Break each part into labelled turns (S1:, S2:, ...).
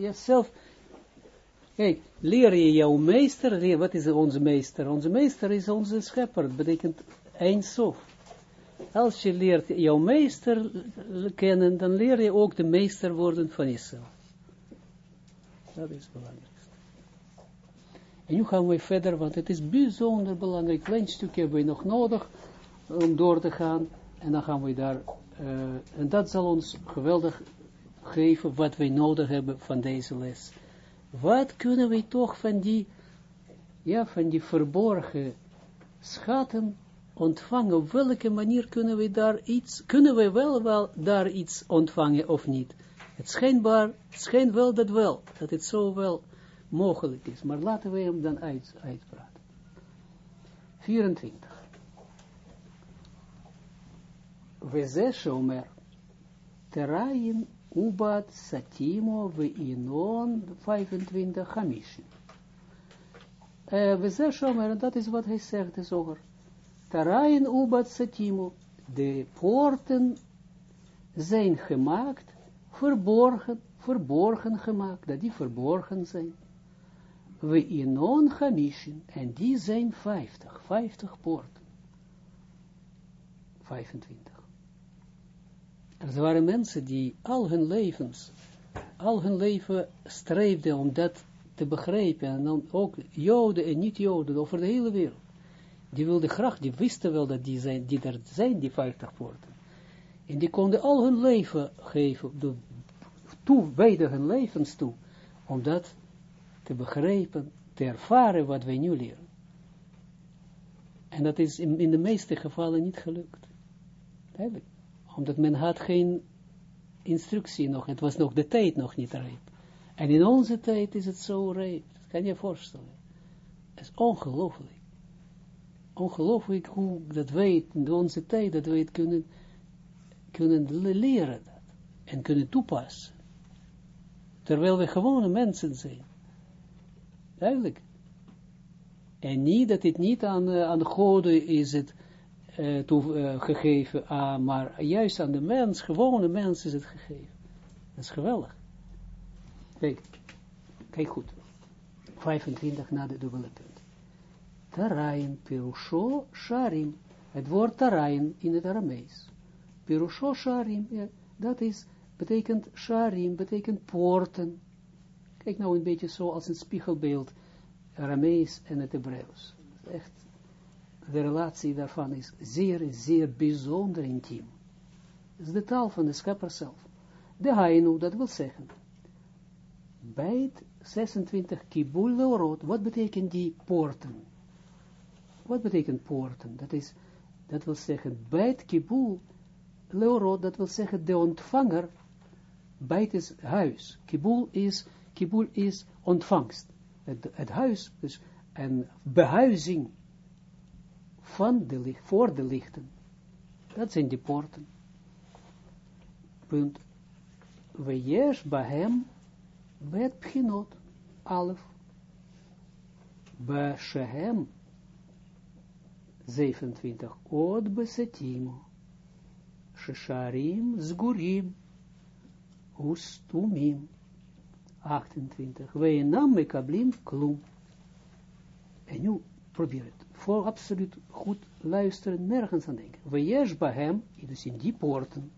S1: jezelf, kijk, leer je jouw meester, leer, wat is onze meester? Onze meester is onze schepper, dat betekent eindsof. Als je leert jouw meester kennen, dan leer je ook de meester worden van jezelf. Dat is belangrijk. En nu gaan we verder, want het is bijzonder belangrijk. Klein stukje hebben we nog nodig om door te gaan. En dan gaan we daar, uh, en dat zal ons geweldig geven wat wij nodig hebben van deze les. Wat kunnen we toch van die, ja, van die verborgen schatten ontvangen? Op welke manier kunnen we daar iets, kunnen we wel, wel daar iets ontvangen of niet? Het schijnbaar, het schijnt wel dat wel, dat het zo wel mogelijk is. Maar laten we hem dan uit, uitpraten. 24. We zes omer, terayin ubat satimo we inon 25 hamishin. we zes omer, dat is wat hij zegt, is over. Terayin ubat satimo, de poorten zijn gemaakt, verborgen, verborgen gemaakt, dat die verborgen zijn we inon hamishin, en die zijn 50, 50 poorten. 25. Er waren mensen die al hun levens, al hun leven streefden om dat te begrijpen, en dan ook joden en niet-joden over de hele wereld. Die wilden graag, die wisten wel dat die, zijn, die er zijn, die 50 poorten. En die konden al hun leven geven, toe, beide hun levens toe, om dat te begrijpen, te ervaren wat wij nu leren. En dat is in, in de meeste gevallen niet gelukt. Duidelijk. Omdat men had geen instructie nog, het was nog de tijd nog niet rijp. En in onze tijd is het zo rijp, dat kan je voorstellen. Het is ongelooflijk. Ongelooflijk hoe dat wij in onze tijd, dat wij kunnen, kunnen leren dat. En kunnen toepassen. Terwijl we gewone mensen zijn. Duidelijk. En niet dat het niet aan, uh, aan goden is het uh, gegeven, uh, maar juist aan de mens, gewone mens is het gegeven. Dat is geweldig. Kijk, kijk goed. 25 na de dubbele punt. Tarayin pirusho sharim. Het woord tarayin in het Aramees. Pirusho sharim, dat is, betekent sharim, betekent poorten. Kijk nou een beetje zo als een spiegelbeeld, Aramees en het Hebreeuws. Echt, de relatie daarvan is zeer, zeer bijzonder intiem. Het is de taal van de schepper zelf. De Hainu, dat wil zeggen, bij 26 kibul leorot, wat betekent die poorten? Wat betekent poorten? Dat is, dat wil zeggen, bij het kibul leorot, dat wil zeggen, de ontvanger, bij het huis. Kibul is Kibul is ontvangst. Het, het huis, dus een behuizing van de licht, voor de lichten. Dat zijn die poorten. Punt. We jes bahem bet pchinot alef. Ba shehem 27 od besetimo. Shesharim zgurim. Ustumim. 28. Wij nam mekablim klum. En nu probeer het. Voor absoluut goed luisteren, nergens aan denken. We jesh hem, dus in die poorten.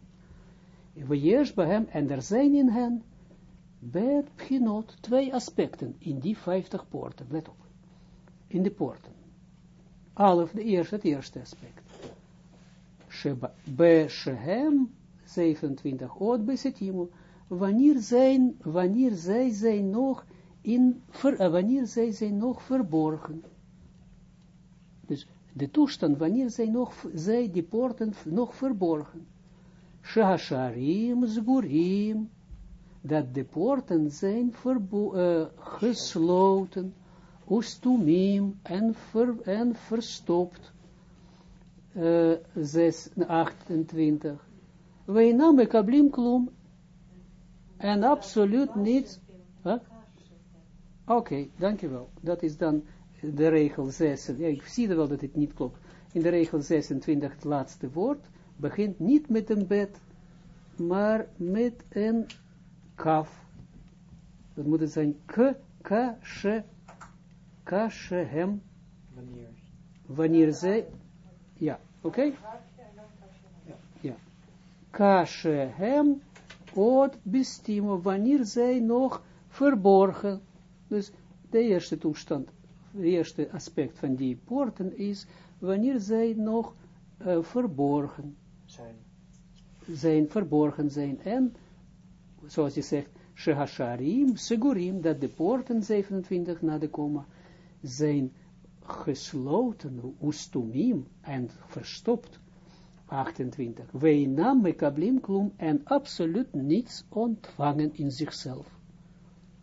S1: We jesh hem, en er zijn in hen, pchinot, twee aspecten in die 50 poorten. Let op. In de poorten. Alef, de eerste, het eerste aspect. Be shehem, 27, od besetimu wanneer, zijn, wanneer zij zijn nog in, ver, uh, wanneer zij zijn nog verborgen. Dus de toestand, wanneer zij nog, zij die poorten nog verborgen. Shasharim zgurim, dat de poorten zijn uh, gesloten, ustumim en, ver, en verstopt. Uh, 6, 28. Wij namen kablim klum en absoluut niet. Huh? Oké, okay, dankjewel. Dat is dan de regel 6. Ja, ik zie wel dat het niet klopt. In de regel 26, het laatste woord, begint niet met een bed, maar met een kaf. Dat moet het zijn k, k, sh, k, sh, hem.
S2: Wanneer?
S1: Wanneer zij, ja, oké? Okay? Ja. K, sh, hem, od bestimo, wanneer zij nog verborgen. Dus de eerste toestand, het eerste aspect van die poorten is, wanneer zij nog uh, verborgen
S2: zijn.
S1: zijn, verborgen zijn. En, zoals je zegt, Shehasharim, Segurim, dat de poorten 27 na de komma zijn gesloten, ustumim, en verstopt. 28. Wij nam mekablim klum en absoluut niets ontvangen in zichzelf.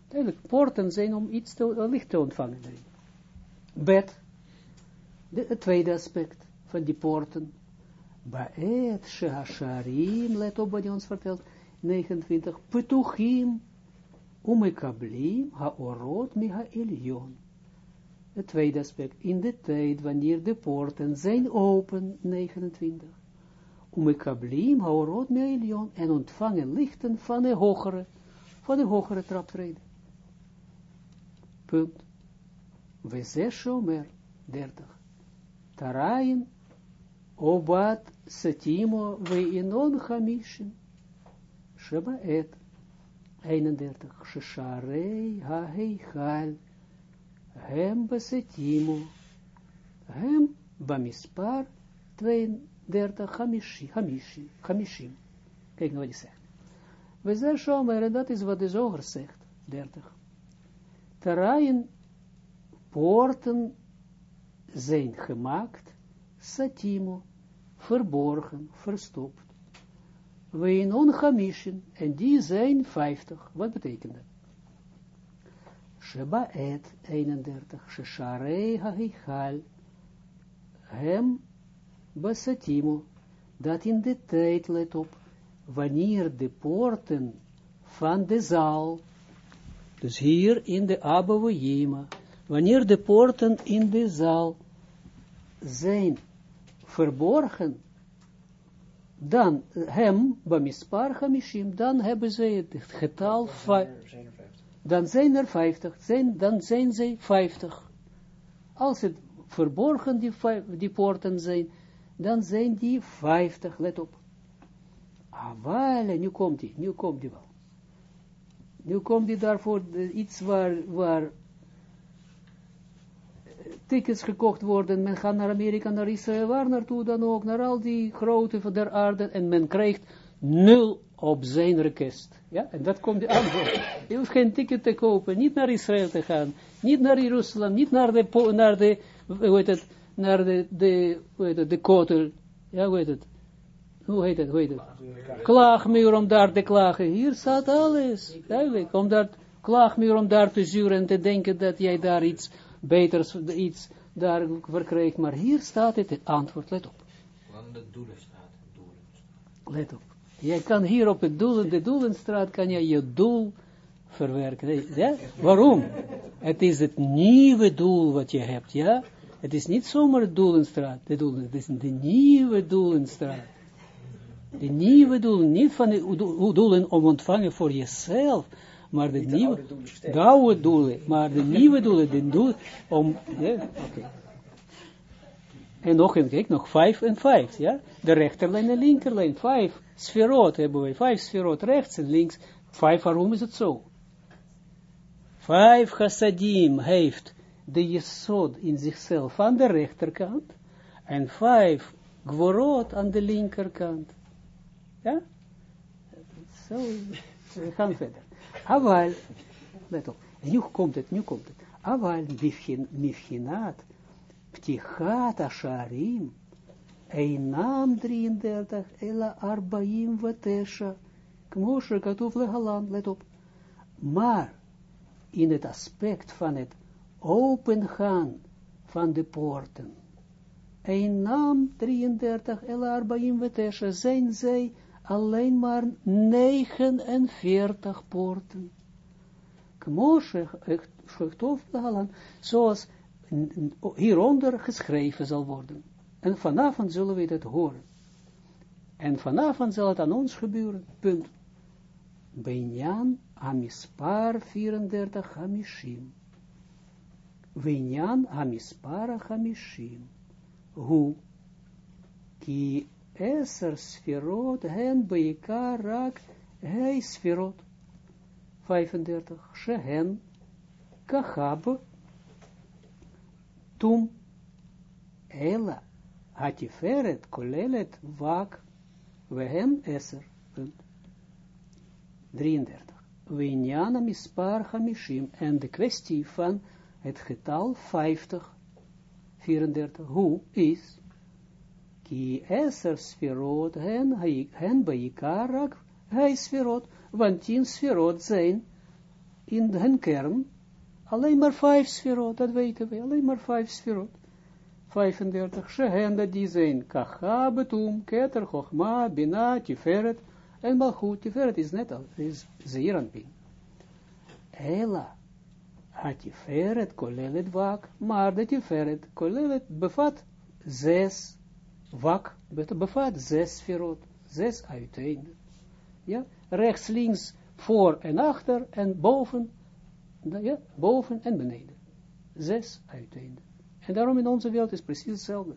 S1: Eigenlijk, poorten zijn om iets te, licht te ontvangen. Bed, de, het tweede aspect van die poorten. Baet shehasharim, let op wat hij ons vertelt, 29, petuchim, umekablim, haorot miha. Het tweede aspect, in de tijd wanneer de poorten zijn open, 29. Umekablim, haorot miha en ontvangen lichten van de hogere, van de hogere traptreden. Punt. We zes omer, 30. Tarayin, obat setimo, we inon hamishin. Sheba et 31. Shesharei ha-heichal. Hem besetimu. Hem bamispar 32. Hamishi, hamishi, hamishim. Kijk nou wat hij zegt. We shomer, en dat is wat de zoger zegt. 30. Terrein, poorten zijn gemaakt, satimo, verborgen, verstopt. We in onchamishin, en die zijn 50. Wat betekent dat? Sheba et 31. Shesharei ha-hichal. Hem basatimo. Dat in de tijd, let op, wanneer de poorten van de zaal, dus hier in de Abouhima, wanneer de poorten in de zaal zijn verborgen, dan hem, bamispar hamishim, dan hebben ze het getal van, dan zijn er vijftig, zijn, dan zijn ze vijftig. Als het verborgen die, die poorten zijn, dan zijn die vijftig, let op. Ah, wel, nu komt die, nu komt die wel. Nu komt die daarvoor iets waar, waar tickets gekocht worden, men gaat naar Amerika, naar Israël, waar naartoe dan ook, naar al die grote der aarde, en men krijgt nul op zijn request. Ja, en dat komt de antwoord. Je hoeft geen ticket te kopen, niet naar Israël te gaan, niet naar Jeruzalem, niet naar de, naar de, hoe heet het, naar de, de, hoe heet het, de kotel, ja, hoe heet het, hoe heet het, hoe heet het, klaagmuur om daar te klagen, hier staat alles, duidelijk, om daar, klaagmuur om daar te zuren en te denken dat jij daar iets beter iets daar verkrijgt, maar hier staat het, het antwoord, let op.
S2: de doelenstraat,
S1: Let op. Jij kan hier op het doelen, de doelenstraat, kan je je doel verwerken. Ja? Waarom? Het is het nieuwe doel wat je hebt, ja? Het is niet zomaar de doelenstraat, de doelen, het is de nieuwe doelenstraat. De nieuwe doelen, niet van de doelen om ontvangen voor jezelf, maar de, nieuwe, de oude doelen, maar de nieuwe doelen, de doel om, ja, oké. En nog een, kijk, nog vijf en vijf, ja. De rechterlijn en linkerlijn, vijf sferot hebben we, vijf sferot rechts en links, vijf, waarom is het zo? Vijf chassadim heeft de jesod in zichzelf aan de rechterkant, en vijf gvorot aan de linkerkant. Ja? Zo, we gaan verder. Aval, let op, nu komt het, nu komt het. Aval, mifchinaat, ptichat asharim, Einam 33, ela arbaim vatesha, kmoshe katuf lehalan, let op. Maar, in het aspect van het opengaan van de poorten, Einam 33, ela arbaim vatesha, zijn zij alleen maar 49 poorten. Kmoshe, zoals hieronder geschreven zal worden. En vanavond zullen we dat horen. En vanavond zal het aan ons gebeuren. Punt. Benjan amispar 34 hamishim. Vinyan amispar hamishim. Hu, ki eser sferot hen beikar rak hei sferot. 35. Shehen kachab tum ela hatiferet kolelet vak wehen. Punt. 33. Winjana mispar hamishim en de kwestie van het getal 50. 34. Hoe is ki eser sferot hen, hen baikarak hij sferot, want tien sferot zijn in hun kern alleen maar vijf sferot, dat weten we, alleen maar vijf sferot. 35, shehen dat die zijn kacha, betum, keter, bina, tiferet, en malchut, tiferet is net al, is zeeranpin. Ela, ha tiferet kolelet wak, maar de tiferet kolelet bevat zes wak, bevat zes sferot, zes uiteinden. Ja, rechts, links, voor en achter, en boven, ja, boven en beneden. Zes uiteinden. En daarom in onze wereld is precies hetzelfde.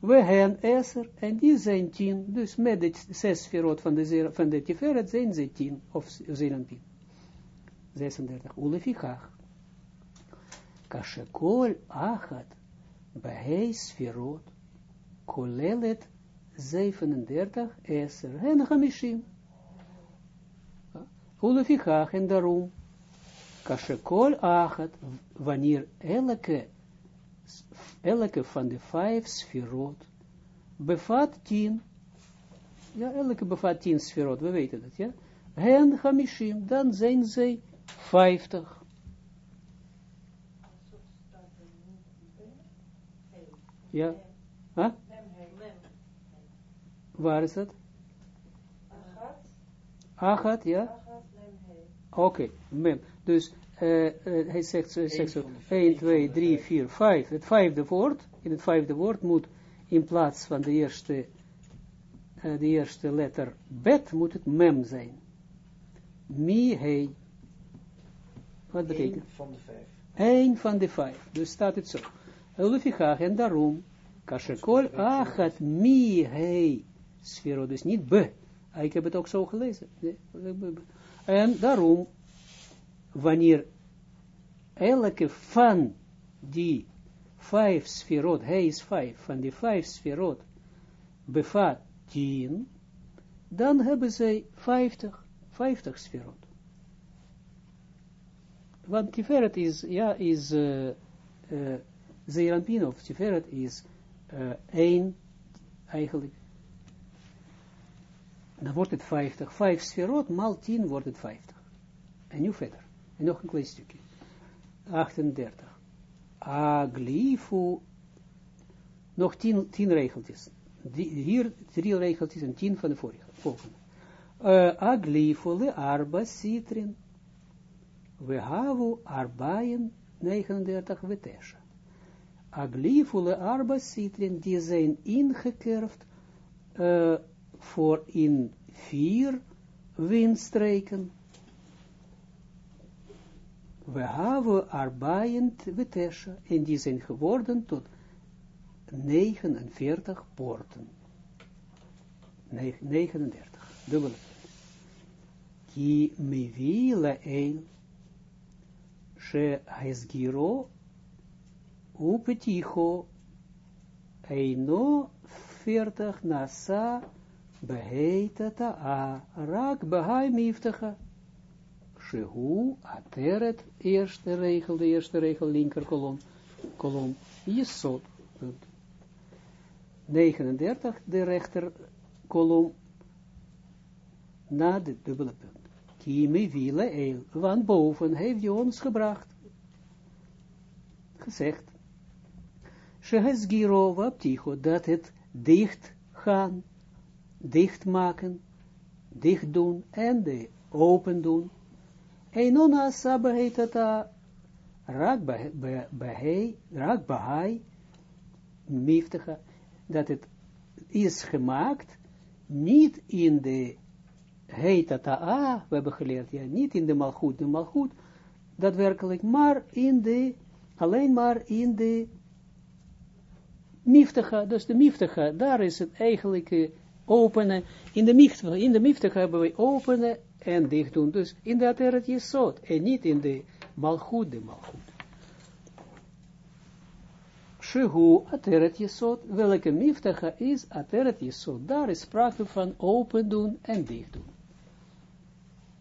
S1: We hebben Esser, en die zijn tien, dus met de zes verrood van de, van de Tiferet zijn ze tien, of tien. 36. Ulefichach. Kashekol achat, behei sferot, kolelet 37, Esser, en Hamishim. Ulefichach, en daarom, Kashekol achat, wanneer elke elke van de vijf sferot bevat tien, ja, elke bevat tien sferot, we weten dat, ja, en hamishim, dan zijn zij vijftig. Ja, huh? Waar is dat? Achat, ja? Oké, okay, mem. Dus uh, uh, hij zegt, zegt zo, 1, 2, 3, 4, 5. Het vijfde woord, in het vijfde woord moet in plaats van de eerste, uh, de eerste letter bet, moet het mem zijn. Mi, he. Wat betekent? Eén
S2: van de vijf.
S1: Eén van de vijf. Dus staat het zo. Lufichach, en daarom, kashekol achat mi, he. Sfero, dus niet be. Ik heb het ook zo gelezen. En daarom, wanneer elke van die vijf sferot, hij is vijf, van die vijf sferot bevat tien, dan hebben zij vijftig, vijftig sferot. Want Tiferet is, ja, is, uh, uh, Zeranpin Tiferet is uh, één, eigenlijk. Dan wordt het vijftig, vijf sferot, maal tien wordt het vijftig. En nu verder. En nog een klein stukje. 38. Aglifu. Nog 10, 10 regeltjes. Die, hier drie regeltjes en 10 van de vorige. Volgende. Uh, Aglifu le arba citrin. We havu arbaien 39 wetesha. Aglifu le arba citrin. Die zijn ingekerfd uh, voor in vier windstreken we hebben arbeidend wetesha, en die zijn geworden tot 49 poorten. 39, dubbele. Ki mevi la'el, she hesgiro, upeticho, eino 40 nasa, beheitata a, rak behai miftacha. Shehu, Ateret, eerste regel, de eerste regel, linker kolom, kolom, Jesod, punt. 39, de rechter kolom, na de dubbele punt. Kimi wile eel, want boven heeft hij ons gebracht, gezegd, Shehesgiro wapticho, dat het dicht gaan, dicht maken, dicht doen en de open doen, Einona Saba heet rak rak bahai, miftige, dat het is gemaakt niet in de heet ta'a, we hebben geleerd, ja, niet in de malgoed, de malgoed, daadwerkelijk, maar in de, alleen maar in de miftige, dus de miftige, daar is het eigenlijk uh, openen, in de miftige, in de miftige hebben we openen en dicht doen, dus in de ateret jesot, en niet in de malgoed, de malgoed. Shehu ateret jesot, welke miftige is ateret jesot, daar is sprake van open doen en dicht doen.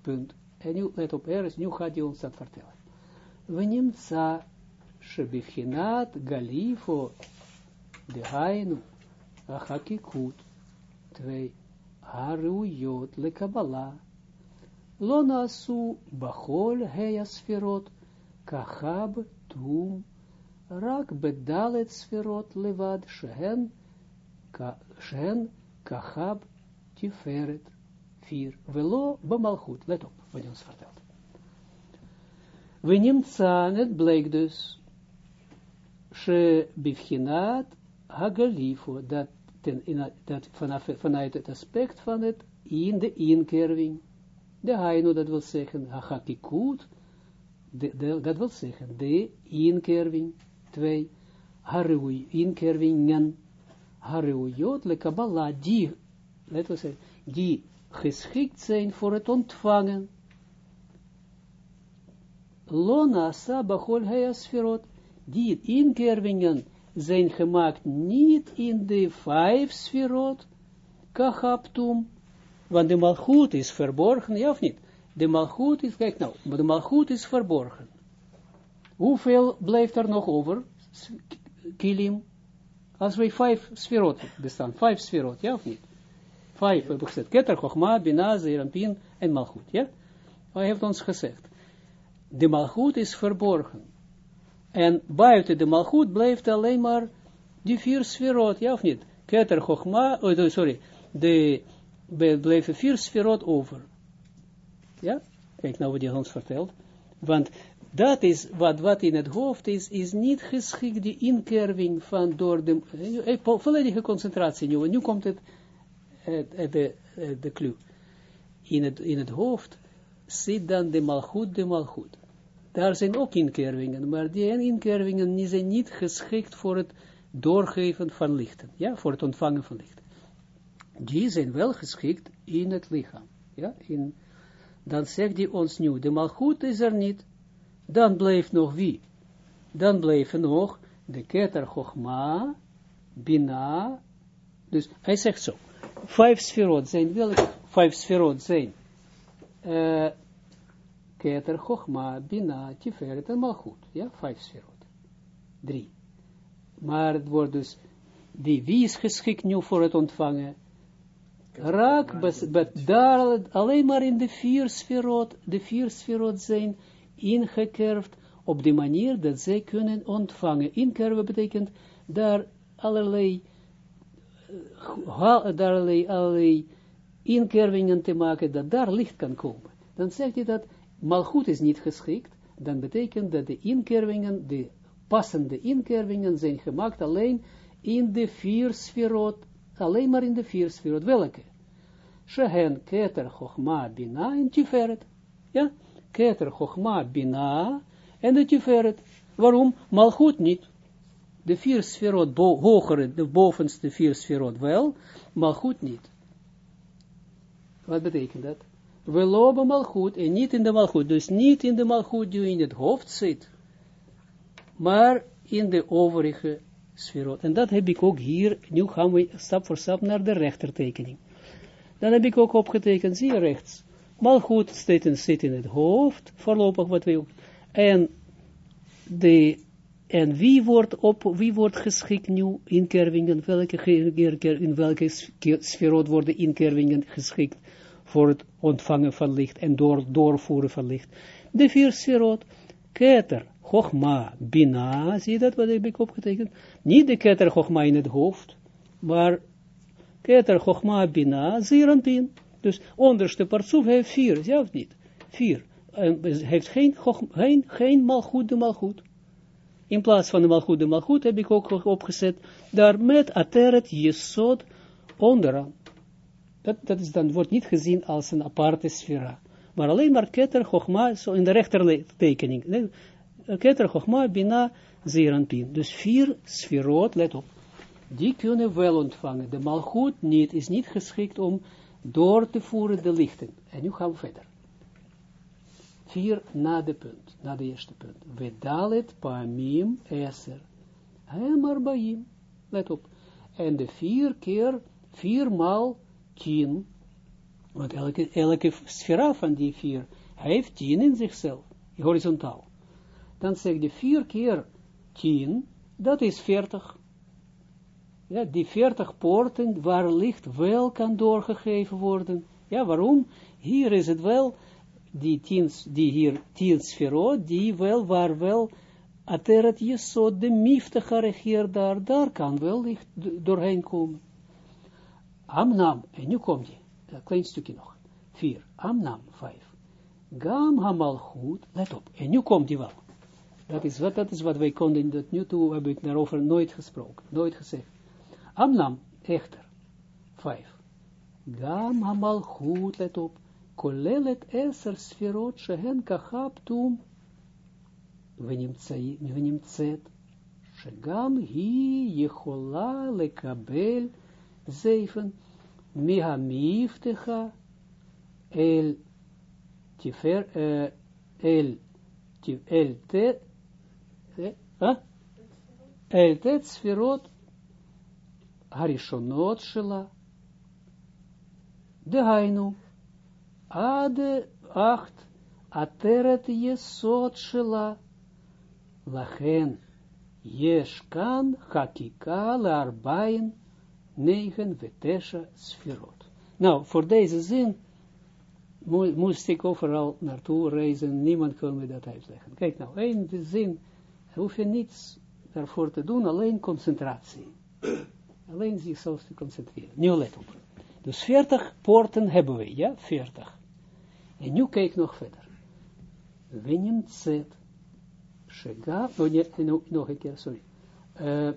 S1: Punt. En nu, let op, er is, nu gaat hij ons dat vertellen. We nemen za, shebichinat galifo, de hainu, achakikut, twee, haruyot le kabbalah, lo nasu bachol heya sferot, kachab tum, rak bedalet sferot levad, shehen, ka, shehen kachab tiferet, vier, velo bemalchut, let op, wat ons vertelt. We nemen het bleek dus, she bivchinat hagalifo, dat, ten, in, dat vanaf, vanuit het aspect van het in de inkerving, de haino, dat wil zeggen, hachakikut, dat wil zeggen, de inkerving, twee, harui, inkervingen, haruiyot le kabbalah, die, let we zeggen, die geschikt zijn voor het ontvangen. Lona sabachol heasferot, die inkervingen zijn gemaakt niet in de vijf sferot, kachaptum, want de malchut is verborgen, ja of niet? De malchut is, kijk nou, de malchut is verborgen. Hoeveel blijft er nog over? Kilim. Als wij vijf sferot bestaan, vijf sferot, ja of niet? Vijf hebben gezegd. Keter, Chochma, Bina, Zerampin en Malchut. Ja? Hij heeft ons gezegd. De Malchut is verborgen. En buiten de Malchut blijft alleen maar die vier sferot, ja of niet? Keter, Chochma, oh, sorry, de, blijven vier sferot over. Ja? Kijk nou wat hij ons vertelt. Want dat is wat, wat in het hoofd is, is niet geschikt, die inkerving van door de, eh, volledige concentratie nu. Nu komt het de, de clue. In het, in het hoofd zit dan de malgoed, de malgoed. Daar zijn ook inkervingen, maar die inkervingen zijn niet geschikt voor het doorgeven van lichten, ja, voor het ontvangen van lichten. Die zijn wel geschikt in het lichaam, ja, in, dan zegt hij ons nu, de malgoed is er niet, dan blijft nog wie? Dan blijven nog de keter bina, dus hij zegt zo, vijf sferot zijn, welke vijf sferot zijn? Uh, Keter, Chochma, Bina, Tiferet en Malchut. Ja, vijf sferot. Drie. Maar het wordt dus, die, wie is geschikt nu voor het ontvangen? Raak, daar, alleen maar in de vier sferot, de vier sferot zijn ingekerfd op de manier dat zij kunnen ontvangen. Inkerven betekent daar allerlei daar allerlei, inkervingen te maken, dat daar licht kan komen. Dan zegt hij dat malgoed is niet geschikt, dan betekent dat de inkervingen, de passende inkervingen zijn gemaakt alleen in de vier sferot, alleen maar in de vier sferot. Welke? Shehen, Keter, Chochma, Bina en Tiferet. Ja? Keter, Chochma, Bina en de Tiferet. Waarom? Malgoed niet de vier sferot, bo hogere, de bovenste vier sferot wel, maar niet. Wat betekent dat? We lopen mal goed en niet in de mal goed. Dus niet in de mal goed die in het hoofd zit, maar in de overige sferot. En dat heb ik ook hier, nu gaan we stap voor stap naar de rechtertekening. Dan heb ik ook opgetekend, zie je rechts. Mal goed zit zit in het hoofd, voorlopig wat we ook. En de en wie wordt, op, wie wordt geschikt nu inkervingen, welke, in welke sferot worden inkervingen geschikt voor het ontvangen van licht en door, doorvoeren van licht? De vier sferot, keter, chogma, bina, zie je dat wat heb opgetekend? Niet de keter, chogma in het hoofd, maar keter, chogma, bina, zeeranpin. Dus onderste partsoef heeft vier, ja niet? Vier. En heeft geen, geen, geen malgoed de malgoed in plaats van de malgoed, de malgoed heb ik ook opgezet, daar met ateret jesod onderaan. Dat, dat is dan, wordt niet gezien als een aparte sfera. Maar alleen maar keter, chogma, zo in de rechtertekening. Keter, chogma, bina, zeeranpin. Dus vier sferot, let op. Die kunnen wel ontvangen. De malgoed niet, is niet geschikt om door te voeren de lichten. En nu gaan we verder. Vier na de punt, na de eerste punt. Vedalet paamim eser. Hem. Let op. En de vier keer, viermaal tien. Want elke, elke sfera van die vier heeft tien in zichzelf. Horizontaal. Dan zeg je vier keer tien, dat is veertig. Ja, die veertig poorten waar licht wel kan doorgegeven worden. Ja, waarom? Hier is het wel, die tien, die hier tien die wel, waar wel, ateret jesod, de miftige regeer daar, daar kan wel licht doorheen komen. Amnam, en nu komt hij, een klein stukje nog, vier, Amnam, vijf. Gam hamalchut, let op, en nu komt hij wel. Dat is wat, dat is wat wij konden, dat nu toe heb ik daarover nooit gesproken, nooit gezegd. Amnam, echter, vijf. Gam hamalchut, let op, kolelet eser sferot shehen kachap tum, ונמצאת, שגם היא יכולה לקבל זייפן מהמבטחה אל תפר, אל, אל ת, אל ת ספירות הראשונות שלה, דהיינו, עד אcht עטרת יסוד שלה, Lachen, yesh kan hakika laarbaien negen vetesha sferot. Nou, voor deze zin moest ik overal naartoe reizen, niemand kon me dat uitleggen. Kijk nou, één zin, hoef je niets daarvoor te doen, alleen concentratie. alleen zichzelf te concentreren. Nu let op. Dus 40 poorten hebben we, ja, 40. En nu kijk nog verder. Wenem zet. Shega, oh, nog een keer, sorry. Uh,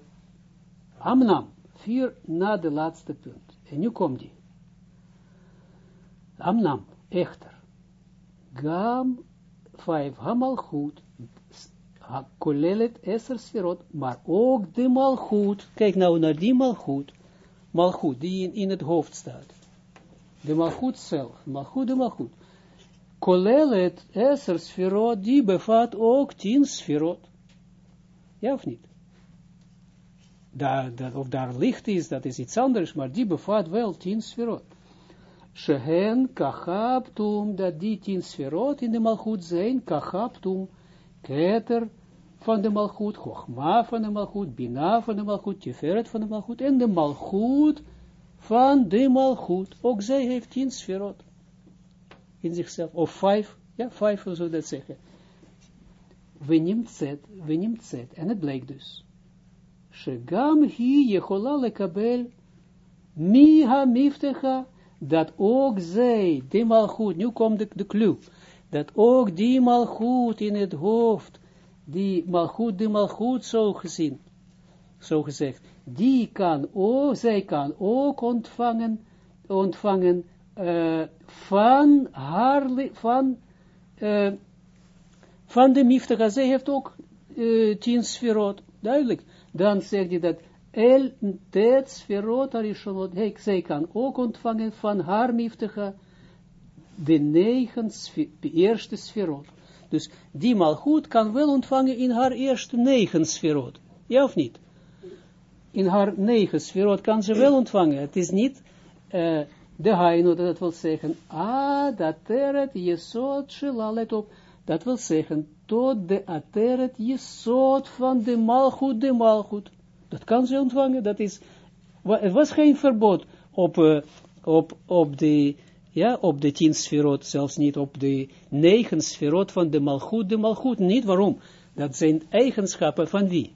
S1: Amnam, vier na de laatste punt. En nu komt die. Amnam, echter. Gam, vijf, hamal goed. Kolelet eser sferot, maar ook de malgoed. Kijk nou naar die malgoed. Malgoed, die in, in het hoofd staat. De malgoed zelf. Malgoed, de malgoed kolelet eser sferot, die bevat ook tien sferot. Ja of niet? Daar, dat, of daar licht is, dat is iets anders, maar die bevat wel tien sferot. Shehen kachabtum, dat die tien sferot in de malchut zijn, kachabtum, keter van de malchut, chogma van de malchut, bina van de malchut, tiferet van de malchut, en de malchut van de malchut. Ook zij heeft tien sferot in zichzelf, of vijf, ja, vijf, zou dat zeggen. We neemt zet, we neemt zet, en het blijkt dus. Shegam hi jechola lekabel, mi ha miftecha, dat ook zij, die malgoed, nu komt de, de clue, dat ook die malgoed in het hoofd, die malgoed, die malgoed zo gezien, zo gezegd, die kan ook, zij kan ook ontvangen, ontvangen uh, van haar, van, uh, van de miftige, zij heeft ook uh, tien sferot, duidelijk. Dan zegt hij dat el tet sferot hey, zij kan ook ontvangen van haar miftige de negen, eerste sferot. Dus die malgoed kan wel ontvangen in haar eerste negen sferot. Ja of niet? In haar negen sferot kan ze wel ontvangen. Het is niet... Uh, de haino, dat wil zeggen, ah, dat teret jesot shela, let op, dat wil zeggen, tot de ateret jesot van de malchut, de malchut. Dat kan ze ontvangen, dat is, het was geen verbod op, uh, op, op de, ja, op de tien sferot, zelfs niet op de negen sferot van de malchut, de malchut, niet waarom. Dat zijn eigenschappen van wie?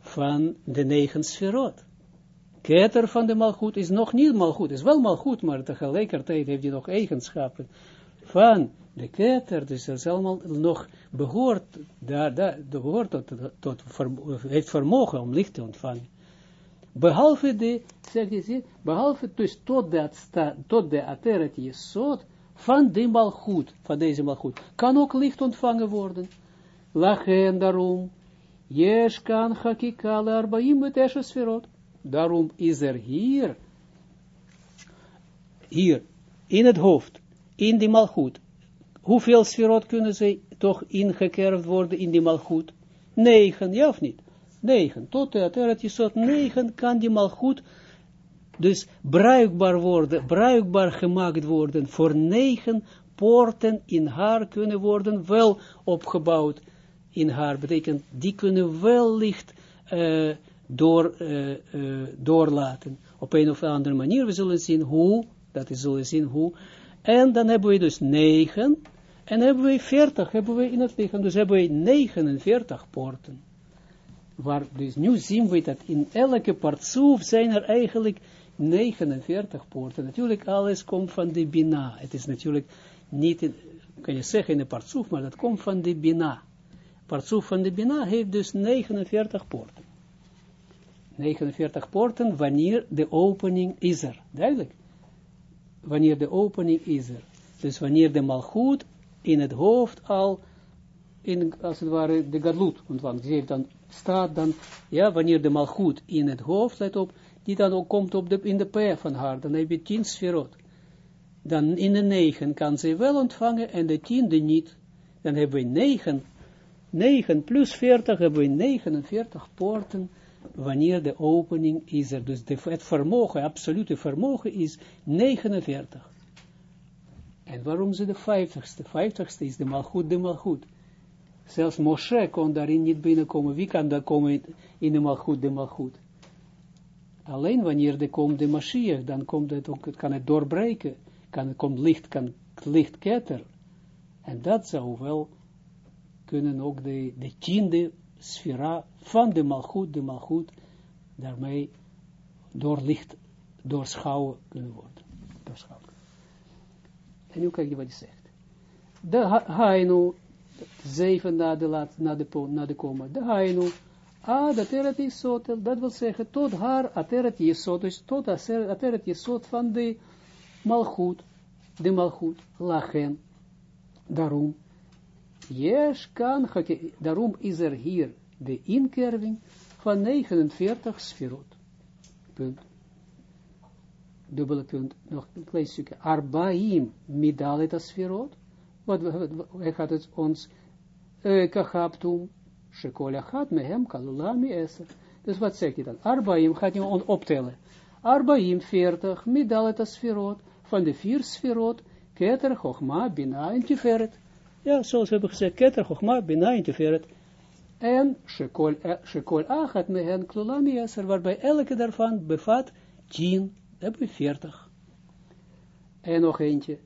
S1: Van de negen sferot keter van de malgoed is nog niet malgoed, is wel malgoed, maar tegelijkertijd heeft hij nog eigenschappen van de keter, dus dat is allemaal nog behoort, daar, daar, behoort tot, tot, heeft vermogen om licht te ontvangen. behalve de, zeg je, behalve dus tot de, tot de ateret jesot van de malgoed, van deze malgoed, kan ook licht ontvangen worden. Lachen daarom, Jesh kan hakika le arbaim met sferot. Daarom is er hier, hier, in het hoofd, in die malgoed, hoeveel sferot kunnen ze toch ingekerfd worden in die malgoed? Negen, ja of niet? Negen, tot de Ateret Jesod, negen kan die malgoed dus bruikbaar worden, bruikbaar gemaakt worden. Voor negen poorten in haar kunnen worden wel opgebouwd in haar, betekent die kunnen wel licht uh, door, uh, doorlaten. Op een of andere manier, we zullen zien hoe, dat is zullen zien hoe, en dan hebben we dus negen, en hebben we veertig, hebben we in het lichaam, dus hebben we 49 poorten. Waar, dus nu zien we dat in elke partsoef zijn er eigenlijk 49 poorten. Natuurlijk, alles komt van de Bina. Het is natuurlijk niet, kan je zeggen in de partsoef, maar dat komt van de Bina. Partsoef van de Bina heeft dus 49 poorten. 49 poorten wanneer de opening is er. Duidelijk. Wanneer de opening is er. Dus wanneer de malgoed in het hoofd al, in, als het ware, de gadlut ontvangt. Die dan, staat dan, ja, wanneer de malgoed in het hoofd, let op, die dan ook komt op de, in de p van haar, dan heb je tien sferot. Dan in de negen kan ze wel ontvangen en de tiende niet. Dan hebben we negen, negen plus veertig, hebben we 49 poorten, wanneer de opening is er. Dus de, het vermogen, absolute vermogen is 49. En waarom ze de vijftigste? Vijftigste is de malgoed, de malgoed. Zelfs Moshe kon daarin niet binnenkomen. Wie kan daar komen in de malgoed, de malgoed? Alleen wanneer er komt de Mashiach, dan komt het ook, kan het doorbreken. Kan, komt licht, kan licht ketter. En dat zou wel kunnen ook de, de tiende sfera van de malgoed, de malgoed, daarmee door licht doorschouwen kunnen worden. Doorschouwen. En nu kijk je wat hij zegt. De hainu, zeven na de, laat, na de, na de komma, de hainu, ah, dat ateret jesot, dat wil zeggen, tot haar ateret jesot, dus tot ateret jesot van de malchut, de malchut, lachen, daarom, yes, kan, daarom is er hier de inkerving van 49 sferot. Punt dubbele punt, nog een klein stukje, Arbaim midalet asferot, wat hij gaat het ons, kachaptum, shekola gaat mehem kalulami eser. Dus wat zeg je dan? Arbaim gaat je optellen. Arbaim 40, midalet asferot, van de vier sferot, keter, chogma, bina en tiferet. Ja, zoals we hebben gezegd, keter, chogma, bina en tiferet. En shekol achat mehen klulami eser, waarbij elke daarvan bevat tien hebben we 40. En nog eentje,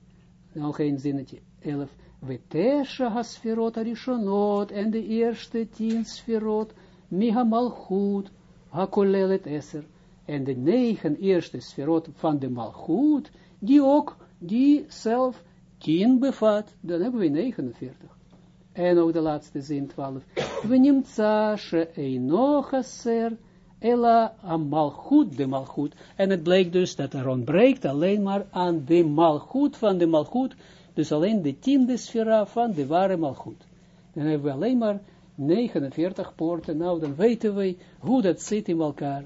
S1: nog een zinnetje, 11. We tesha hasferot arishonot, en de eerste tien sferot, miha malchut, hakolelet eser. En de negen eerste sferot van de malchut, die ook, die zelf tien bevat, dan hebben we 49. En ook de laatste zin 12. We nimtza she eino haser, Ella aan malchut, de malchut. En het bleek dus dat er ontbreekt alleen maar aan de malchut van de malchut. Dus alleen de tiende sfera van de ware malchut. Dan hebben we alleen maar 49 poorten. Nou, dan weten we hoe dat zit in elkaar.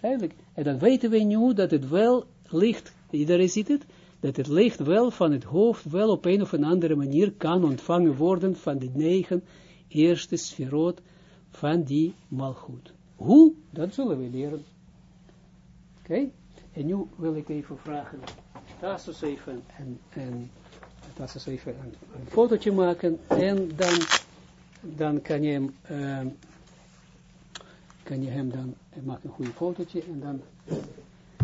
S1: Eigenlijk. En dan weten we nu dat het wel licht, iedereen ziet het, dat het licht wel van het hoofd wel op een of andere manier kan ontvangen worden van de negen eerste sferot van die malchut. Hoe? Dat zullen we leren. Oké? En nu wil ik even vragen, Tassus even, en, en Tassus even een, een fotootje maken, en dan, dan kan je hem, uh, kan je hem dan, maak een goede fotootje, en dan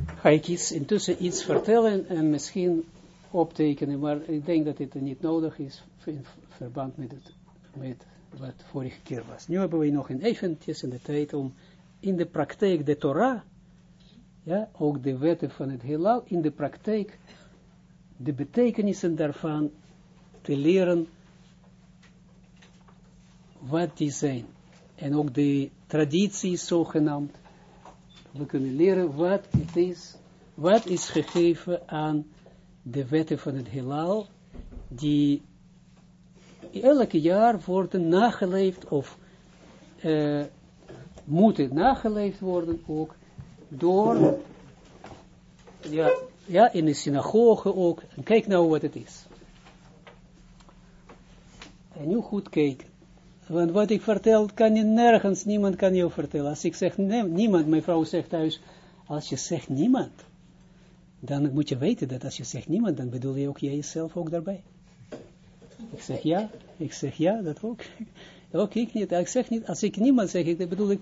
S1: ga ik iets, intussen iets vertellen, en misschien optekenen, maar ik denk dat dit niet nodig is, in verband met het, met wat vorige keer was. Nu hebben we nog een eventjes in de tijd om in de praktijk de Torah, ja, ook de wetten van het heelal, in de praktijk de betekenissen daarvan te leren wat die zijn. En ook de tradities zogenaamd, we kunnen leren wat het is, wat is gegeven aan de wetten van het heelal, die elke jaar worden nageleefd of uh, moeten nageleefd worden ook door, ja, ja, in de synagoge ook. Kijk nou wat het is. En nu goed kijken. Want wat ik vertel, kan je nergens, niemand kan je vertellen. Als ik zeg niemand, mijn vrouw zegt thuis, als je zegt niemand, dan moet je weten dat als je zegt niemand, dan bedoel je ook jezelf ook daarbij. Ik zeg ja, ik zeg ja, dat ook. ook ik niet, ik zeg niet, als ik niemand zeg, dan bedoel ik,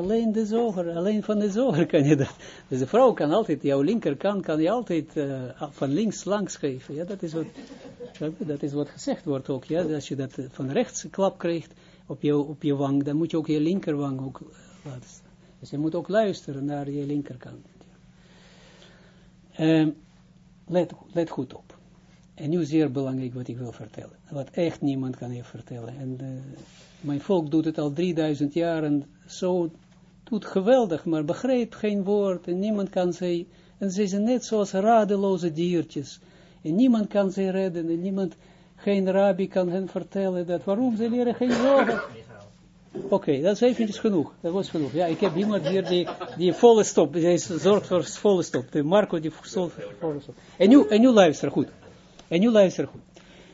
S1: alleen de zoger, alleen van de zoger kan je dat. Dus de vrouw kan altijd, jouw linkerkant kan je altijd uh, van links langs geven. Ja, dat is wat, dat is wat gezegd wordt ook, ja. Als je dat van rechts klap krijgt op je, op je wang, dan moet je ook je linkerwang ook laten Dus je moet ook luisteren naar je linkerkant. Uh, let, let goed op. En nu zeer belangrijk wat ik wil vertellen. Wat echt niemand kan je vertellen. En mijn volk doet het al 3000 jaar en zo doet geweldig, maar begrijpt geen woord en niemand kan ze, en ze zijn net zoals radeloze diertjes. En niemand kan ze redden en niemand, geen rabbi kan hen vertellen dat, waarom ze leren geen zorgen. Oké, dat is eventjes genoeg. Dat was genoeg. Ja, ik heb iemand hier die, die volle stop, die zorgt voor volle stop. De Marco die zorgt voor volle stop. En nu, en nu luister goed. En nu luister goed.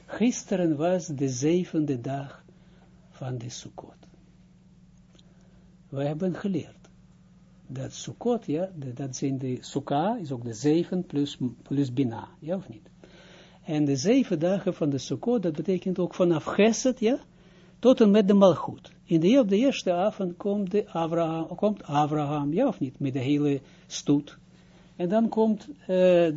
S1: Gisteren was de zevende dag van de Sukkot. We hebben geleerd dat Sukkot, ja, dat zijn de Sukkah, is ook de zeven plus, plus Bina, ja of niet? En de zeven dagen van de Sukkot, dat betekent ook vanaf Geset, ja, tot en met de Malchut. In de, op de eerste avond komt, de Abraham, komt Abraham, ja of niet, met de hele stoet. En dan komt uh,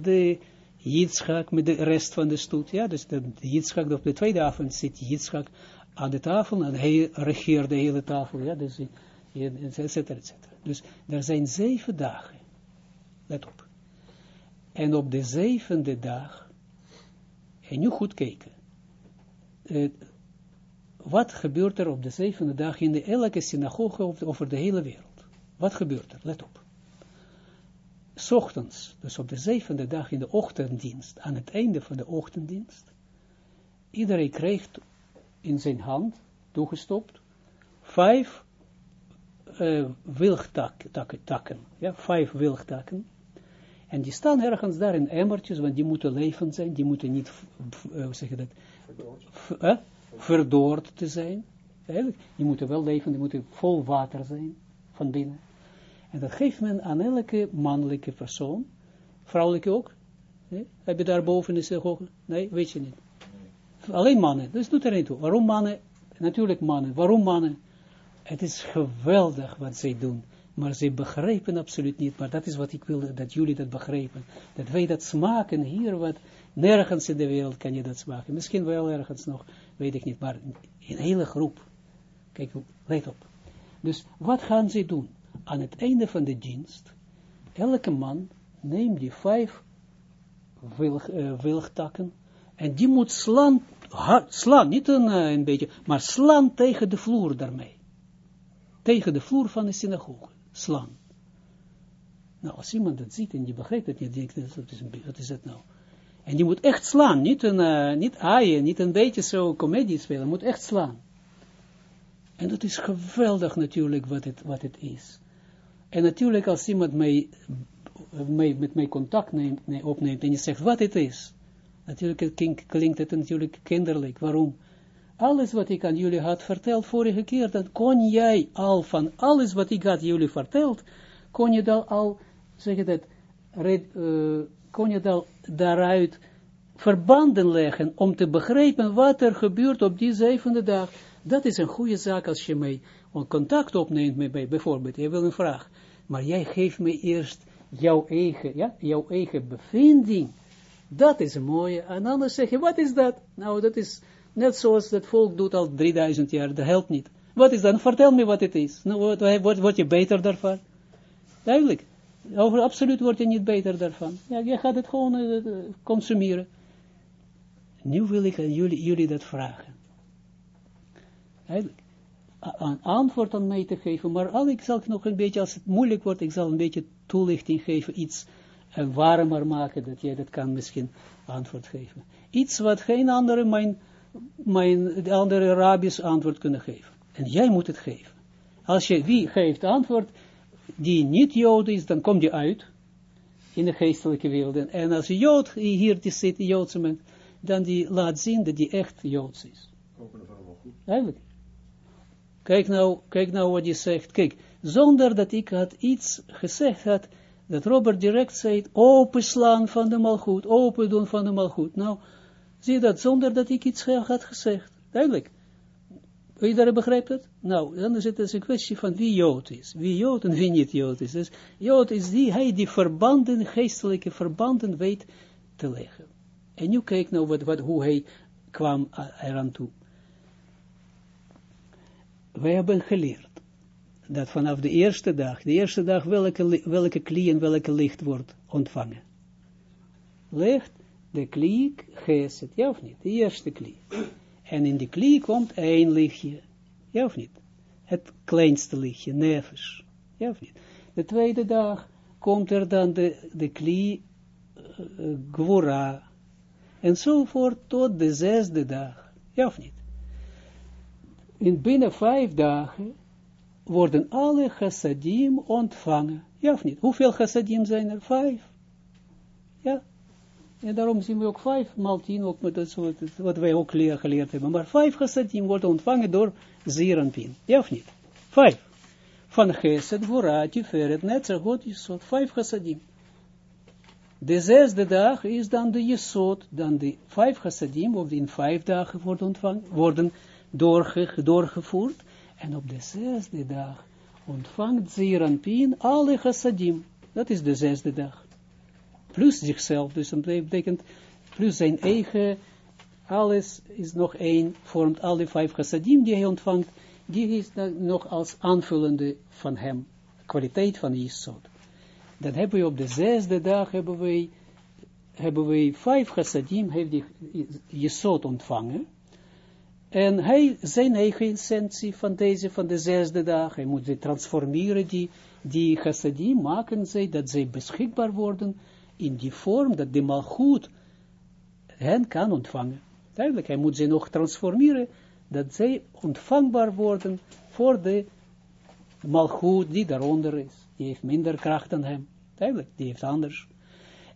S1: de Yitzchak met de rest van de stoet, ja, dus de, de Yitzchak, op de tweede avond zit Yitzchak aan de tafel en hij regeert de hele tafel, ja, dus, et cetera, et cetera. Dus er zijn zeven dagen, let op. En op de zevende dag, en nu goed kijken, uh, wat gebeurt er op de zevende dag in de elke synagoge over de hele wereld? Wat gebeurt er? Let op. S ochtends, dus op de zevende dag in de ochtenddienst, aan het einde van de ochtenddienst, iedereen krijgt in zijn hand, toegestopt, vijf uh, wilgtakken, ja, vijf wilgtakken, en die staan ergens daar in emmertjes, want die moeten levend zijn, die moeten niet, uh, hoe zeg je dat, verdord, verdord te zijn. Eigenlijk, die moeten wel leven, die moeten vol water zijn, van binnen. En dat geeft men aan elke mannelijke persoon, vrouwelijke ook. Nee? Heb je daar boven in de Nee, weet je niet. Alleen mannen, dus doet er niet toe. Waarom mannen? Natuurlijk mannen. Waarom mannen? Het is geweldig wat zij doen. Maar ze begrijpen absoluut niet. Maar dat is wat ik wil, dat jullie dat begrijpen. Dat wij dat smaken hier, wat nergens in de wereld kan je dat smaken. Misschien wel ergens nog, weet ik niet. Maar in een hele groep. Kijk, let op. Dus wat gaan ze doen? Aan het einde van de dienst, elke man neemt die vijf wilg, uh, wilgtakken en die moet slaan, slaan, niet een, uh, een beetje, maar slaan tegen de vloer daarmee. Tegen de vloer van de synagoge, slaan. Nou, als iemand dat ziet en je begrijpt het niet, denkt, wat is, wat is het nou? En je moet echt slaan, niet, een, uh, niet aaien, niet een beetje zo comedie spelen, moet echt slaan. En dat is geweldig natuurlijk wat het, wat het is. En natuurlijk als iemand mij, mij, met mij contact neemt, nee, opneemt en je zegt wat het is, natuurlijk klinkt, klinkt het natuurlijk kinderlijk. Waarom? Alles wat ik aan jullie had verteld vorige keer, dan kon jij al van alles wat ik had jullie verteld, kon je dan al, zeg je dat, red, uh, kon je dan daaruit verbanden leggen om te begrijpen wat er gebeurt op die zevende dag. Dat is een goede zaak als je mij contact opneemt met mij, bijvoorbeeld, je wil een vraag, maar jij geeft me eerst jouw eigen, ja, jouw eigen bevinding, dat is een mooie, en anders zeg je, wat is dat? Nou, dat is net zoals het volk doet al 3000 jaar, dat helpt niet. Wat is dat? Vertel me wat het is. Nou, word, je beter daarvan? Duidelijk. Over absoluut word je niet beter daarvan. Ja, je gaat het gewoon uh, consumeren. Nu wil ik aan jullie, jullie dat vragen. Eigenlijk. een antwoord aan mij te geven, maar al ik zal nog een beetje, als het moeilijk wordt, ik zal een beetje toelichting geven, iets en warmer maken, dat jij dat kan misschien antwoord geven. Iets wat geen andere, mijn, mijn, de andere rabbis antwoord kunnen geven. En jij moet het geven. Als je, wie geeft antwoord, die niet Jood is, dan kom je uit in de geestelijke wereld. En als je Jood hier die zit, Joodse mens, dan die laat zien dat die echt Joods is. Eigenlijk. Kijk nou, kijk nou wat je zegt. Kijk, zonder dat ik had iets gezegd had, dat Robert direct zei, openslaan van de malgoed, open doen van de malgoed. Nou, zie je dat, zonder dat ik iets had gezegd. Duidelijk. Iedereen begrijpt het? Nou, dan is het dus een kwestie van wie Jood is. Wie Jood en wie niet Jood is. Dus Jood is die, hij die verbanden, geestelijke verbanden weet te leggen. En nu kijk nou wat, wat, hoe hij kwam eraan toe. Wij hebben geleerd dat vanaf de eerste dag, de eerste dag welke, welke klie en welke licht wordt ontvangen. Licht, de klie, geset, ja of niet? De eerste klie. En in die klie komt één lichtje, ja of niet? Het kleinste lichtje, nefes, ja of niet? De tweede dag komt er dan de, de klie, uh, gwora, enzovoort tot de zesde dag, ja of niet? In binnen vijf dagen worden alle chassadim ontvangen. Ja of niet? Hoeveel chassadim zijn er? Vijf. Ja. En daarom zien we ook vijf, maal tien, ook met dat soort, wat wij ook leer, geleerd hebben. Maar vijf chassadim worden ontvangen door Zeranpin. Ja of niet? Vijf. Van Geset, Vorat, Tiferet, Netzer, God, Jesod. Vijf chassadim. De zesde dag is dan de Jesod, dan de vijf chassadim, of in vijf dagen worden, ontvangen, worden doorge, doorgevoerd. En op de zesde dag ontvangt Zeranpien alle chassadim. Dat is de zesde dag. Plus zichzelf, dus dat betekent, plus zijn eigen, alles is nog één, vormt alle vijf chassadim die hij ontvangt, die is dan nog als aanvullende van hem, kwaliteit van Jesod. Dan hebben we op de zesde dag, hebben wij, hebben wij vijf chassadim, heeft die Jesod ontvangen, en hij, zijn eigen essentie van deze, van de zesde dag, hij moet ze transformeren, die, die chassadim maken zij, dat zij beschikbaar worden in die vorm dat de malgoed hen kan ontvangen. Duidelijk, hij moet ze nog transformeren, dat zij ontvangbaar worden voor de malgoed die daaronder is. Die heeft minder kracht dan hem. Duidelijk, die heeft anders.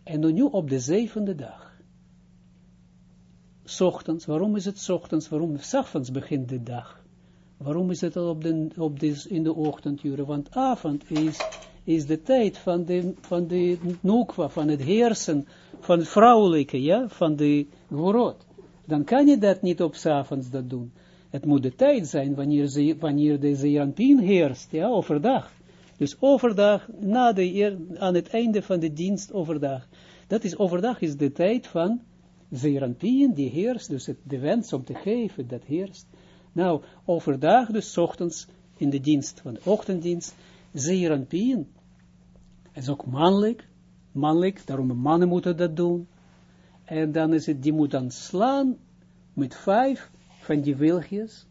S1: En dan nu op de zevende dag ochtends, waarom is het ochtends, waarom s'avonds begint de dag? Waarom is het al op de, op de, in de ochtenduren? Want avond is, is de tijd van de, van de noekwa, van het heersen, van het vrouwelijke, ja, van de gorot. Dan kan je dat niet op s'avonds dat doen. Het moet de tijd zijn wanneer, ze, wanneer de zeeranpien heerst, ja, overdag. Dus overdag, na de, aan het einde van de dienst overdag. Dat is overdag is de tijd van Zeranpien, die heerst, dus het, de wens om te geven, dat heerst. Nou, overdag, dus ochtends, in de dienst van de ochtenddienst, Zeranpien, is ook mannelijk, mannelijk, daarom mannen moeten dat doen. En dan is het, die moet dan slaan met vijf van die wilgjes,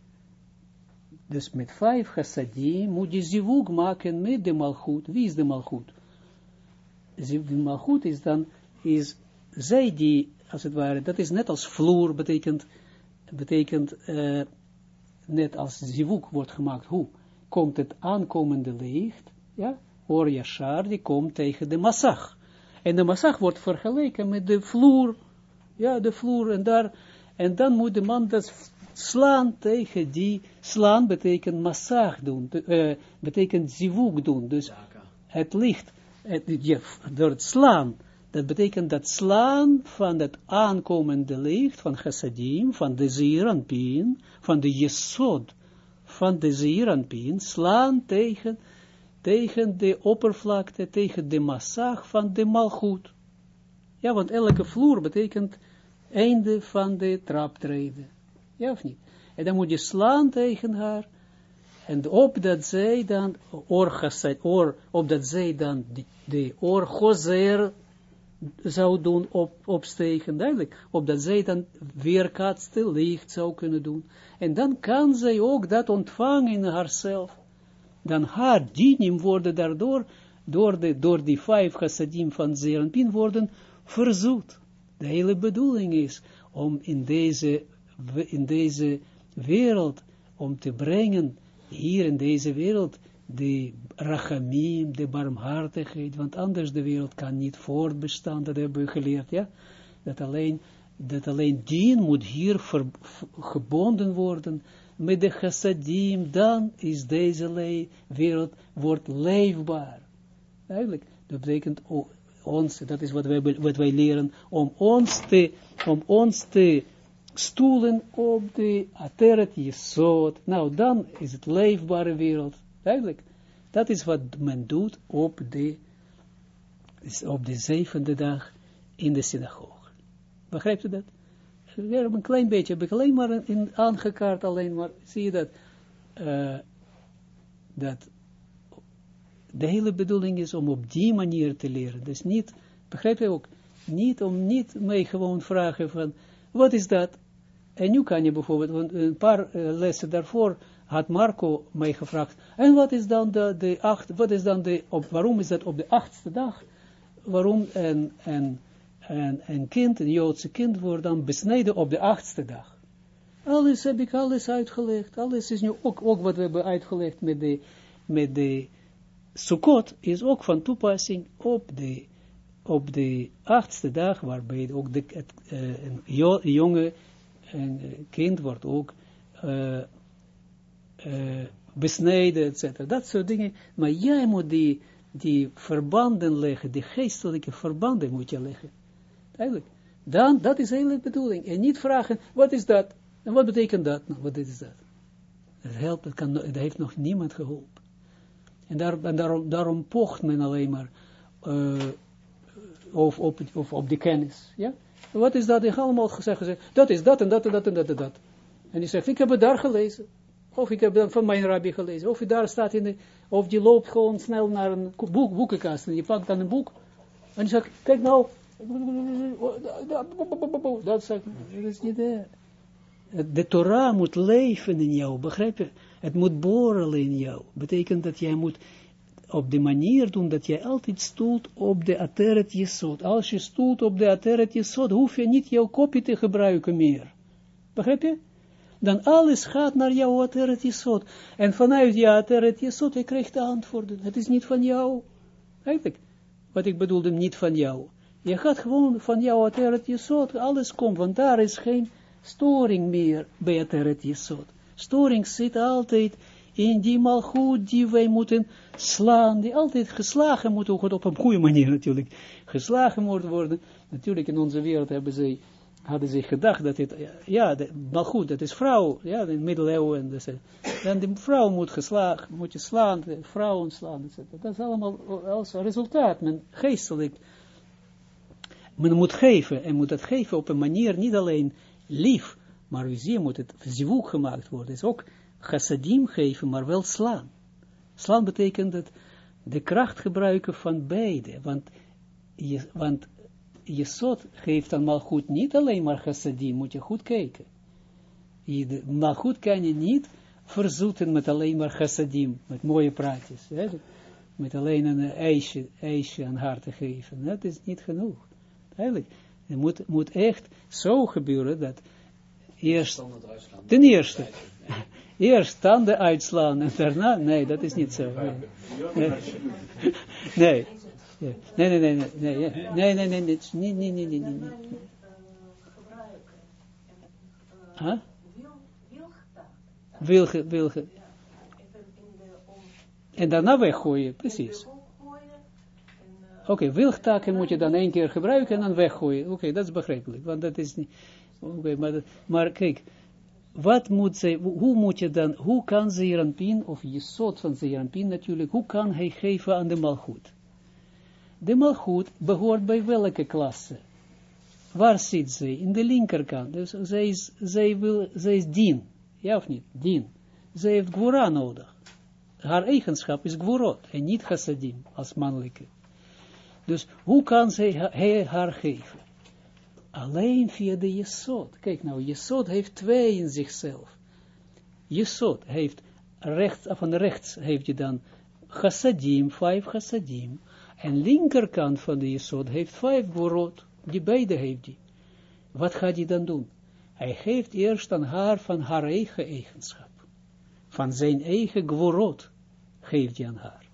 S1: dus met vijf chassadim moet je zivug maken met de malgoed. Wie is de malgoed? De malgoed is dan, is zij die als het ware, dat is net als vloer, betekent, betekent uh, net als zivuk wordt gemaakt, hoe komt het aankomende licht, ja, Or Yashar, die komt tegen de massag. En de massag wordt vergeleken met de vloer, ja, de vloer, en daar, en dan moet de man dat slaan tegen die, slaan betekent massag doen, uh, betekent zivuk doen, dus het licht, het, ja, door het slaan, dat betekent dat slaan van het aankomende licht, van chassadim, van de zeeranpien, van de jesod, van de zeeranpien, slaan tegen, tegen de oppervlakte, tegen de massag van de malgoed. Ja, want elke vloer betekent einde van de traptreden. Ja of niet? En dan moet je slaan tegen haar, en opdat zij dan, or, or opdat zij dan de, de or zou doen op, opstegen, duidelijk, opdat zij dan weerkaatste licht zou kunnen doen. En dan kan zij ook dat ontvangen in haarzelf. Dan haar dinim worden daardoor, door, de, door die vijf chassadim van Zeranpin worden verzoet. De hele bedoeling is om in deze, in deze wereld, om te brengen, hier in deze wereld, de rachamim, de barmhartigheid, want anders de wereld kan niet voortbestaan, dat hebben we geleerd, ja, dat alleen, dat alleen dien moet hier gebonden worden met de chassadim, dan is deze wereld, wordt leefbaar. Eigenlijk, dat betekent ons, dat is wat wij, wat wij leren, om ons te, om ons te stoelen op de ateret jesot. Nou, dan is het leefbare wereld. Eigenlijk, dat is wat men doet op de, op de zevende dag in de synagoge. Begrijpt u dat? Ja, een klein beetje, heb alleen maar in, aangekaart, alleen maar, zie je dat, uh, dat de hele bedoeling is om op die manier te leren. Dus niet, begrijp je ook, niet om niet mij gewoon vragen van, wat is dat? En nu kan je bijvoorbeeld, een paar uh, lessen daarvoor had Marco mij gevraagd, en wat is dan de, de acht, wat is dan de, op, waarom is dat op de achtste dag, waarom een, een, een, een kind, een Joodse kind, wordt dan besneden op de achtste dag. Alles heb ik alles uitgelegd, alles is nu ook, ook wat we hebben uitgelegd met de, met de Sukkot, is ook van toepassing op de, op de achtste dag, waarbij ook de, uh, een jonge een kind wordt ook uh, besneden, etc. Dat soort dingen. Maar jij moet die, die verbanden leggen, die geestelijke verbanden moet je leggen. Eigenlijk. Dan, dat is hele bedoeling. En niet vragen, wat is dat? En wat betekent dat? Wat is dat? Het helpt, het, kan, het heeft nog niemand geholpen. En, daar, en daarom, daarom pocht men alleen maar uh, of, op, of op die kennis. Ja? Wat is dat? Ik allemaal gezegd, gezegd, dat is dat en dat en dat en dat en dat. En die zegt, ik heb het daar gelezen. Of ik heb dan van mijn rabbi gelezen. Of daar staat in of die loopt gewoon snel naar een boek, boekenkast. En die pakt dan een boek. En die zegt, kijk nou. Dat dat is niet de. De Torah moet leven in jou, begrijp je? Het moet borrelen in jou. Betekent dat jij moet op de manier doen dat jij altijd stoelt op de ateret jesod. Als je stoelt op de ateret jesod, hoef je niet jouw kopje te gebruiken meer. Begrijp je? Dan alles gaat naar jouw ateret jesot. En vanuit jouw ateret jesot, je krijgt de antwoorden. Het is niet van jou. Eigenlijk, wat ik bedoelde, niet van jou. Je gaat gewoon van jouw ateret jesot, alles komt, want daar is geen storing meer bij ateret jesot. Storing zit altijd in die malgoed die wij moeten slaan, die altijd geslagen moeten worden, op een goede manier natuurlijk, geslagen moet worden. Natuurlijk in onze wereld hebben ze hadden ze gedacht dat het, ja, maar goed, dat is vrouw, ja, in de middeleeuwen, dus, dan de vrouw moet geslagen, moet je slaan, vrouwen slaan, etc. Dat is allemaal als resultaat, men geestelijk, men moet geven, en moet dat geven op een manier, niet alleen lief, maar u ziet, moet het zwoeg gemaakt worden, is ook chassadim geven, maar wel slaan. Slaan betekent dat de kracht gebruiken van beide, want, je, want Jesod geeft dan mal goed niet alleen maar chassadim, moet je goed kijken. Maar goed kan je niet verzoeten met alleen maar chassadim, met mooie praatjes. Hè? Met alleen een ijsje, ijsje aan haar te geven. Dat is niet genoeg. Eigenlijk, het moet, moet echt zo gebeuren dat eerst, ten eerste, eerst tanden uitslaan en daarna, nee, dat is niet zo. Nee, nee. Nee, nee, nee, nee, nee, nee, nee, nee, nee, nee, nee, nee, nee, nee. Wilge. En daarna weggooien, precies. Oké, okay, wilgtaken moet je dan één keer gebruiken en dan weggooien. Oké, okay, dat is begrijpelijk, want dat is niet... Oké, okay, maar, kijk, wat moet zij, hoe moet je dan, hoe kan Zeranpin, of je soort van Zeranpin natuurlijk, hoe kan hij geven aan de malgoed? De malgoed behoort bij welke klasse? Waar zit ze? In de linkerkant. Dus zij is, zij wil, zij is dien. Ja of niet? Dien. Zij heeft gwora nodig. Haar eigenschap is gworot en niet chassadim als mannelijke. Dus hoe kan zij hij haar geven? Alleen via de Jesod. Kijk nou, Jesod heeft twee in zichzelf. Jesod heeft rechts, van rechts heeft je dan chassadim, vijf chassadim. En linkerkant van de Jesod heeft vijf gworot. Die beide heeft hij. Wat gaat hij dan doen? Hij geeft eerst aan haar van haar eigen eigenschap. Van zijn eigen gworot geeft hij aan haar.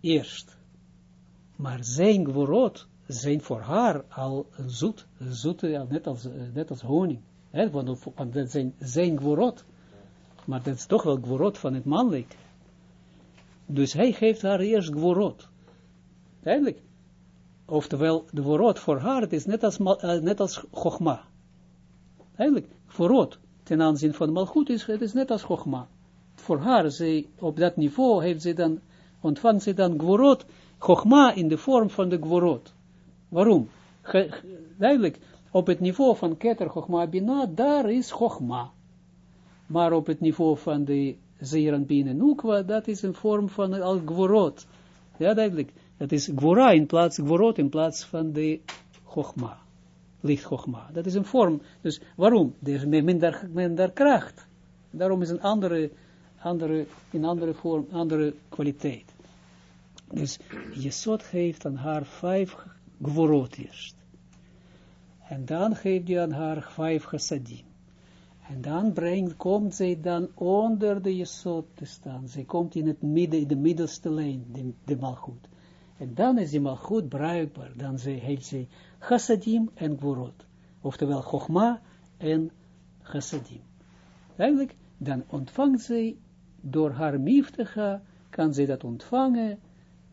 S1: Eerst. Maar zijn gworot zijn voor haar al zoet, zoete, net als, eh, net als honing. Want, dat zijn zijn gworot. Maar dat is toch wel gworot van het mannelijk. Dus hij geeft haar eerst gworot. Eigenlijk. Oftewel, de gworot voor haar, het is net als, eh, net als chogma. Eigenlijk, gworot ten aanzien van malchut is, het is net als chogma. Voor haar, zij, op dat niveau heeft ze dan, ontvangt ze dan gworot, chogma in de vorm van de gworot. Waarom? Ge, ge- duidelijk, op het niveau van keter chogma bina, daar is chogma. Maar op het niveau van de Zeeranpien en Nukwa, dat is een vorm van al gworot. Ja, duidelijk. Dat is gwora in plaats, gworot in plaats van de chogma. Licht chogma. Dat is een vorm. Dus waarom? Er is minder, minder kracht. Daarom is een andere, andere, in andere vorm, andere kwaliteit. Dus Jesod geeft aan haar vijf gworot eerst. En dan geeft hij aan haar vijf chassadim. En dan brengt, komt zij dan onder de Jesod te staan. Zij komt in het midden, in de middelste lijn, de, de malgoed. En dan is die malgoed bruikbaar. Dan zij, heeft zij chassadim en gvorot. Oftewel chogma en chassadim. Eigenlijk, dan ontvangt zij door haar miftiga, kan zij dat ontvangen.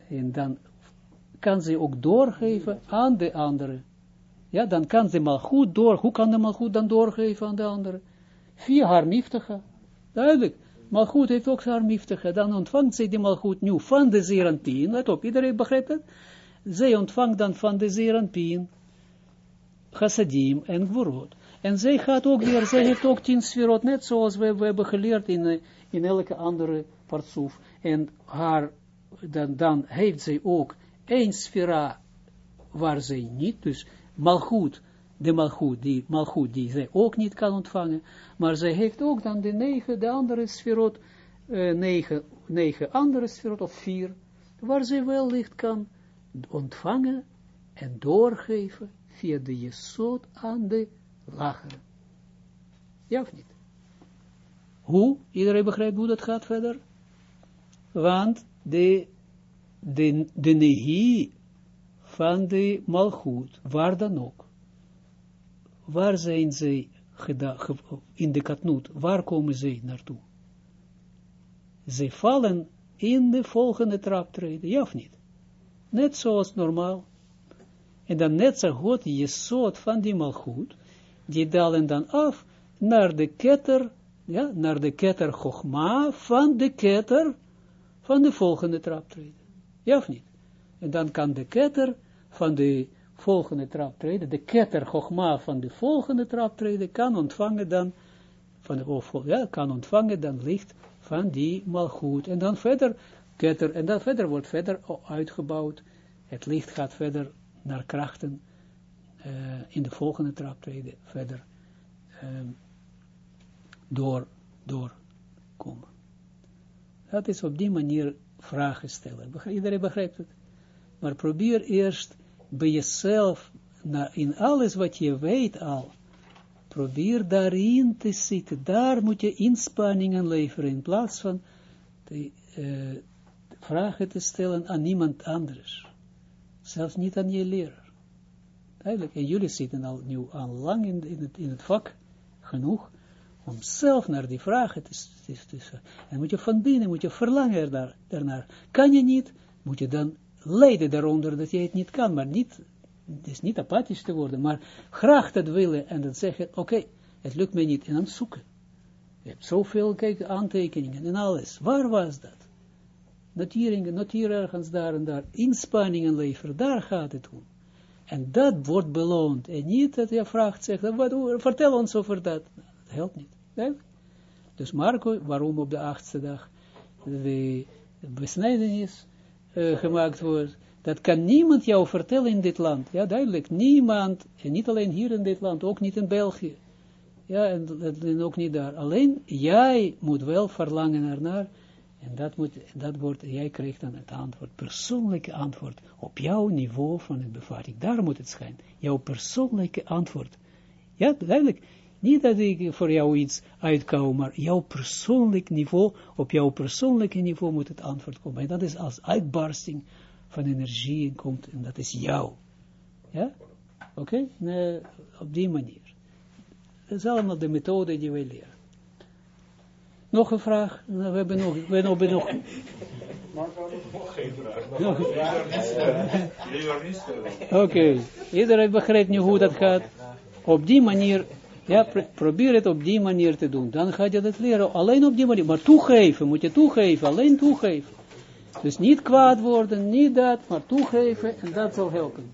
S1: En dan kan zij ook doorgeven aan de andere. Ja, dan kan ze malgoed door. Hoe kan de malgoed dan doorgeven aan de andere? Via haar miftige. Duidelijk. Malgoed heeft ook haar miftige. Dan ontvangt zij die malgoed nu van de zeeranpien. Let op, iedereen begrijpt het? Zij ontvangt dan van de zeeranpien. Chassadim en Gvorot. En zij gaat ook weer, zij heeft ook tien sferot, net zoals we, hebben geleerd in, eh, in elke andere partsoef. En haar, dan, dan heeft zij ook één sfera waar zij niet, dus malgoed, de malgoed, die malgoed die zij ook niet kan ontvangen, maar zij heeft ook dan de negen, de andere sferot, eh, negen, negen andere sferot, of vier, waar zij wel licht kan ontvangen en doorgeven via de jesot aan de lagere. Ja of niet? Hoe? Iedereen begrijpt hoe dat gaat verder? Want de, de, de nehi van de malgoed, waar dan ook, waar zijn zij in de katnoot, waar komen zij naartoe? Zij vallen in de volgende traptreden, ja of niet? Net zoals normaal. En dan net zo goed je soort van die malgoed, die dalen dan af naar de ketter, ja, naar de ketter Chogma van de ketter van de volgende traptreden. Ja of niet? En dan kan de ketter van de volgende traptreden, de ketter Chogma van de volgende traptreden, kan ontvangen dan, van de, of, ja, kan ontvangen dan licht van die malgoed. En dan verder, ketter, en dan verder wordt verder uitgebouwd. Het licht gaat verder naar krachten uh, in de volgende traptreden verder um, door, doorkomen. Dat is op die manier vragen stellen. Iedereen begrijpt het. Maar probeer eerst bij jezelf, in alles wat je weet al, probeer daarin te zitten. Daar moet je inspanningen leveren in plaats van de, uh, vragen te stellen aan niemand anders. Zelfs niet aan je leraar. Eigenlijk, en jullie zitten al nu al lang in, in, het, in het vak genoeg om zelf naar die vragen te stellen. En moet je van binnen, moet je verlangen daar, daarnaar. Kan je niet, moet je dan lijden daaronder dat je het niet kan, maar niet, is niet apathisch te worden, maar graag dat willen en dan zeggen, oké, het lukt mij niet, en dan zoeken. Je hebt zoveel, kijk, aantekeningen en alles. Waar was dat? Noteringen, notier ergens daar en daar, inspanningen leveren, daar gaat het om. En dat wordt beloond. En niet dat je vraagt, zegt, wat, vertel ons over dat. Dat helpt niet. Dus Marco, waarom op de achtste dag de besnijdenis uh, gemaakt wordt, Dat kan niemand jou vertellen in dit land. Ja, duidelijk. Niemand. En niet alleen hier in dit land. Ook niet in België. Ja, en, en ook niet daar. Alleen jij moet wel verlangen ernaar. En dat, moet, dat wordt, jij krijgt dan het antwoord, persoonlijke antwoord, op jouw niveau van het bevatting. Daar moet het schijnen. Jouw persoonlijke antwoord. Ja, duidelijk. Niet dat ik voor jou iets uitkou, maar jouw persoonlijk niveau, op jouw persoonlijke niveau moet het antwoord komen. En dat is als uitbarsting van energie komt, en dat is jou. Ja? Oké? Okay? op die manier. Dat is allemaal de methode die wij leren. Nog een vraag? Nou, we hebben nog... We hebben nog nog geen vraag. Oké, iedereen begrijpt nu hoe dat gaat. Op die manier, ja, probeer het op die manier te doen. Dan ga je dat leren, alleen op die manier. Maar toegeven, moet je toegeven, alleen toegeven. Dus niet kwaad worden, niet dat, maar toegeven en dat zal helpen.